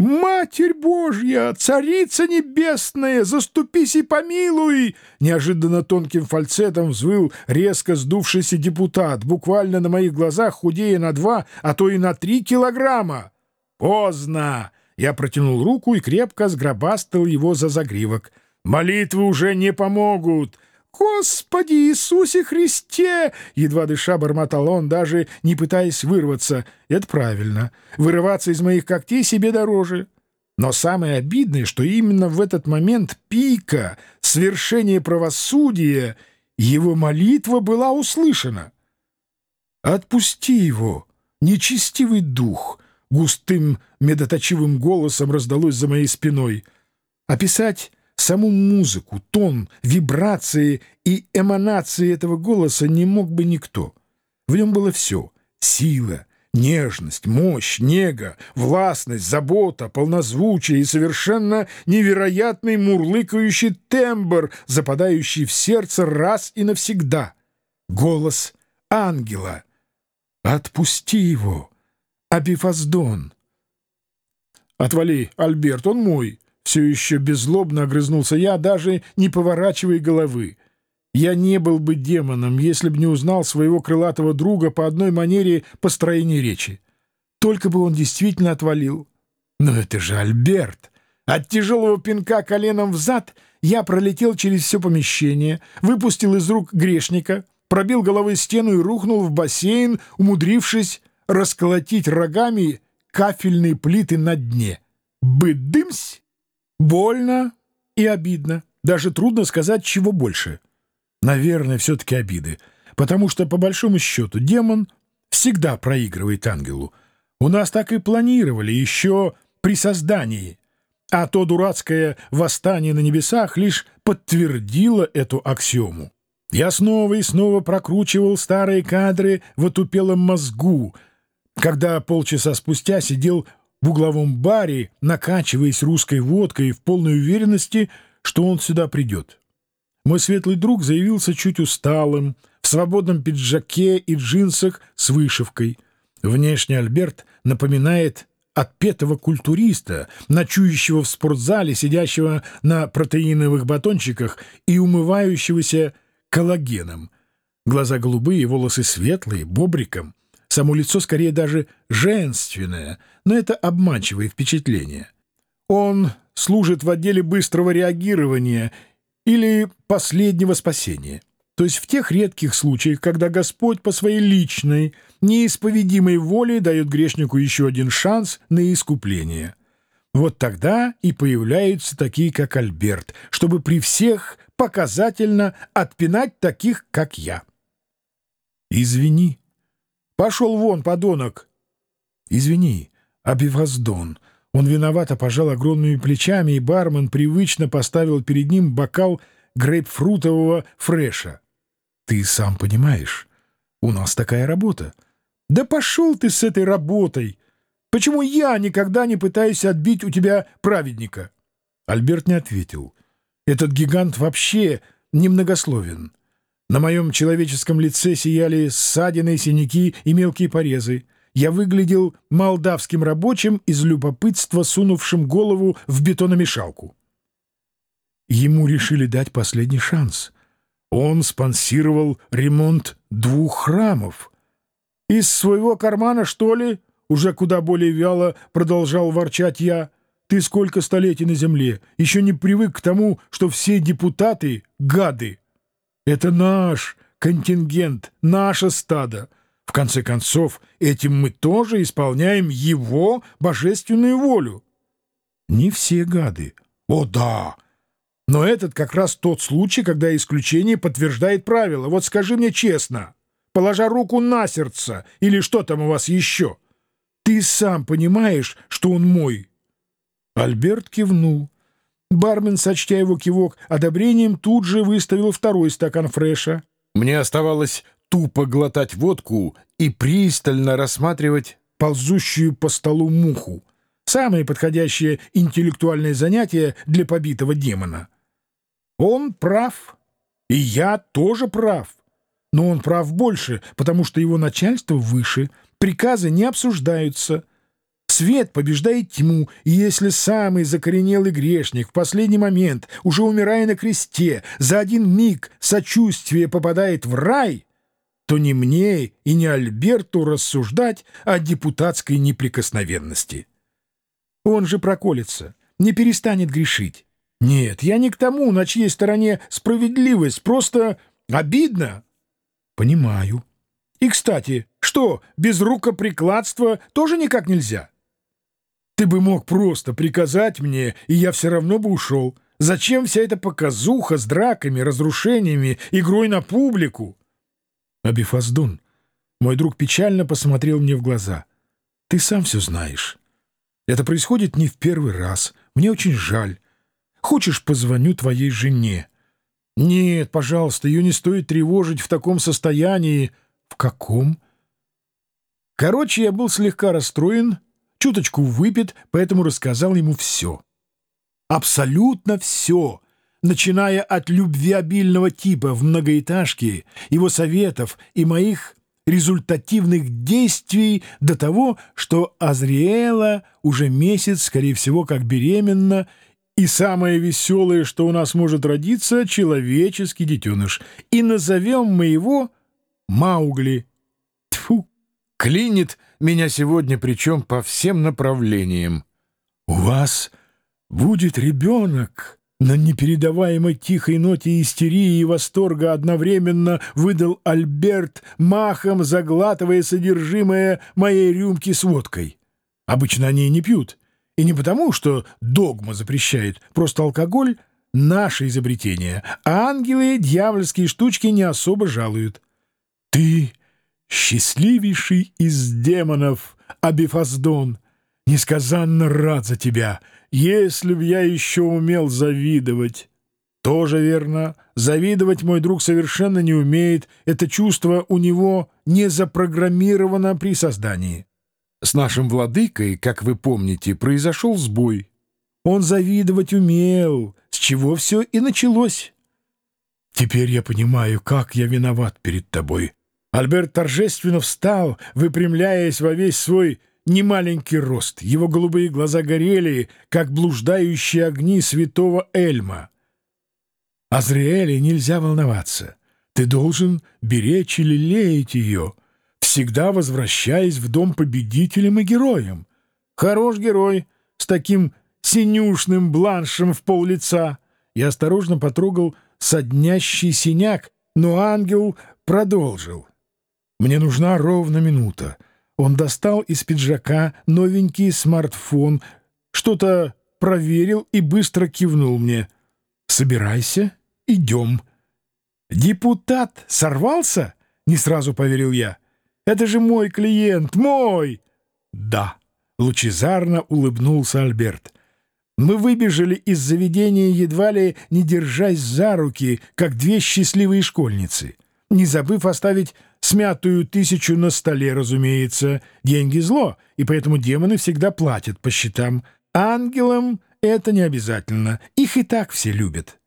«Матерь Божья, царица небесная, заступись и помилуй!» Неожиданно тонким фальцетом взвыл резко сдувшийся депутат, буквально на моих глазах худея на два, а то и на три килограмма. «Поздно!» Я протянул руку и крепко сгробастал его за загривок. «Молитвы уже не помогут!» «Господи Иисусе Христе!» Едва дыша бормотал он, даже не пытаясь вырваться. Это правильно. Вырываться из моих когтей себе дороже. Но самое обидное, что именно в этот момент пика, свершения правосудия, его молитва была услышана. «Отпусти его, нечестивый дух!» Густым медоточивым голосом раздалось за моей спиной. Описать Саму музыку, тон, вибрации и эманации этого голоса не мог бы никто. В нем было все — сила, нежность, мощь, нега, властность, забота, полнозвучие и совершенно невероятный мурлыкающий тембр, западающий в сердце раз и навсегда. Голос ангела. «Отпусти его, Абифаздон!» «Отвали, Альберт, он мой!» Все еще беззлобно огрызнулся я, даже не поворачивая головы. Я не был бы демоном, если бы не узнал своего крылатого друга по одной манере построения речи. Только бы он действительно отвалил. Но это же Альберт! От тяжелого пинка коленом в зад я пролетел через все помещение, выпустил из рук грешника, пробил головой стену и рухнул в бассейн, умудрившись расколотить рогами кафельные плиты на дне. Быдымсь! Больно и обидно. Даже трудно сказать, чего больше. Наверное, все-таки обиды. Потому что, по большому счету, демон всегда проигрывает ангелу. У нас так и планировали еще при создании. А то дурацкое восстание на небесах лишь подтвердило эту аксиому. Я снова и снова прокручивал старые кадры в отупелом мозгу, когда полчаса спустя сидел в угловом баре, накачиваясь русской водкой в полной уверенности, что он сюда придет. Мой светлый друг заявился чуть усталым, в свободном пиджаке и джинсах с вышивкой. Внешне Альберт напоминает отпетого культуриста, ночующего в спортзале, сидящего на протеиновых батончиках и умывающегося коллагеном. Глаза голубые, волосы светлые, бобриком — Само лицо скорее даже женственное, но это обманчивое впечатление. Он служит в отделе быстрого реагирования или последнего спасения. То есть в тех редких случаях, когда Господь по своей личной, неисповедимой воле дает грешнику еще один шанс на искупление. Вот тогда и появляются такие, как Альберт, чтобы при всех показательно отпинать таких, как я. «Извини», Пошел вон, подонок!» «Извини, Абиваздон». Он виновато пожал огромными плечами, и бармен привычно поставил перед ним бокал грейпфрутового фреша. «Ты сам понимаешь, у нас такая работа». «Да пошел ты с этой работой! Почему я никогда не пытаюсь отбить у тебя праведника?» Альберт не ответил. «Этот гигант вообще немногословен». На моем человеческом лице сияли ссадины, синяки и мелкие порезы. Я выглядел молдавским рабочим из любопытства, сунувшим голову в бетономешалку. Ему решили дать последний шанс. Он спонсировал ремонт двух храмов. «Из своего кармана, что ли?» Уже куда более вяло продолжал ворчать я. «Ты сколько столетий на земле? Еще не привык к тому, что все депутаты — гады!» Это наш контингент, наше стадо. В конце концов, этим мы тоже исполняем его божественную волю. Не все гады. О, да! Но этот как раз тот случай, когда исключение подтверждает правило. Вот скажи мне честно, положа руку на сердце, или что там у вас еще, ты сам понимаешь, что он мой?» Альберт кивнул. Бармен, сочтя его кивок одобрением, тут же выставил второй стакан фреша. Мне оставалось тупо глотать водку и пристально рассматривать ползущую по столу муху. Самое подходящее интеллектуальное занятие для побитого демона. Он прав, и я тоже прав. Но он прав больше, потому что его начальство выше, приказы не обсуждаются. Свет побеждает тьму, и если самый закоренелый грешник в последний момент, уже умирая на кресте, за один миг сочувствие попадает в рай, то не мне и не Альберту рассуждать о депутатской неприкосновенности. Он же проколется, не перестанет грешить. Нет, я не к тому, на чьей стороне справедливость, просто обидно. Понимаю. И, кстати, что, без рукоприкладства тоже никак нельзя? Ты бы мог просто приказать мне, и я все равно бы ушел. Зачем вся эта показуха с драками, разрушениями, игрой на публику? Абифаздун, мой друг печально посмотрел мне в глаза. Ты сам все знаешь. Это происходит не в первый раз. Мне очень жаль. Хочешь, позвоню твоей жене? Нет, пожалуйста, ее не стоит тревожить в таком состоянии. В каком? Короче, я был слегка расстроен, чуточку выпит, поэтому рассказал ему все. Абсолютно все, начиная от любвеобильного типа в многоэтажке, его советов и моих результативных действий до того, что Азриэла уже месяц, скорее всего, как беременна, и самое веселое, что у нас может родиться, человеческий детеныш. И назовем мы его Маугли. Тьфу! Клинит меня сегодня, причем по всем направлениям. У вас будет ребенок. На непередаваемой тихой ноте истерии и восторга одновременно выдал Альберт, махом заглатывая содержимое моей рюмки с водкой. Обычно они не пьют. И не потому, что догма запрещает, просто алкоголь — наше изобретение, а ангелы дьявольские штучки не особо жалуют. Ты счастливейший из демонов, Абифаздон, несказанно рад за тебя. Если б я еще умел завидовать. Тоже верно. Завидовать мой друг совершенно не умеет. Это чувство у него не запрограммировано при создании. С нашим владыкой, как вы помните, произошел сбой. Он завидовать умел, с чего все и началось. Теперь я понимаю, как я виноват перед тобой. Альберт торжественно встал, выпрямляясь во весь свой немаленький рост. Его голубые глаза горели, как блуждающие огни святого Эльма. Азриэле нельзя волноваться. Ты должен беречь и лелеять ее — всегда возвращаясь в дом победителем и героем. Хорош герой, с таким синюшным бланшем в пол лица. Я осторожно потрогал соднящий синяк, но ангел продолжил. Мне нужна ровно минута. Он достал из пиджака новенький смартфон, что-то проверил и быстро кивнул мне. «Собирайся, идем». «Депутат сорвался?» — не сразу поверил я. Это же мой клиент, мой!» «Да», — лучезарно улыбнулся Альберт. Мы выбежали из заведения, едва ли не держась за руки, как две счастливые школьницы, не забыв оставить смятую тысячу на столе, разумеется. Деньги зло, и поэтому демоны всегда платят по счетам. Ангелам это не обязательно, их и так все любят.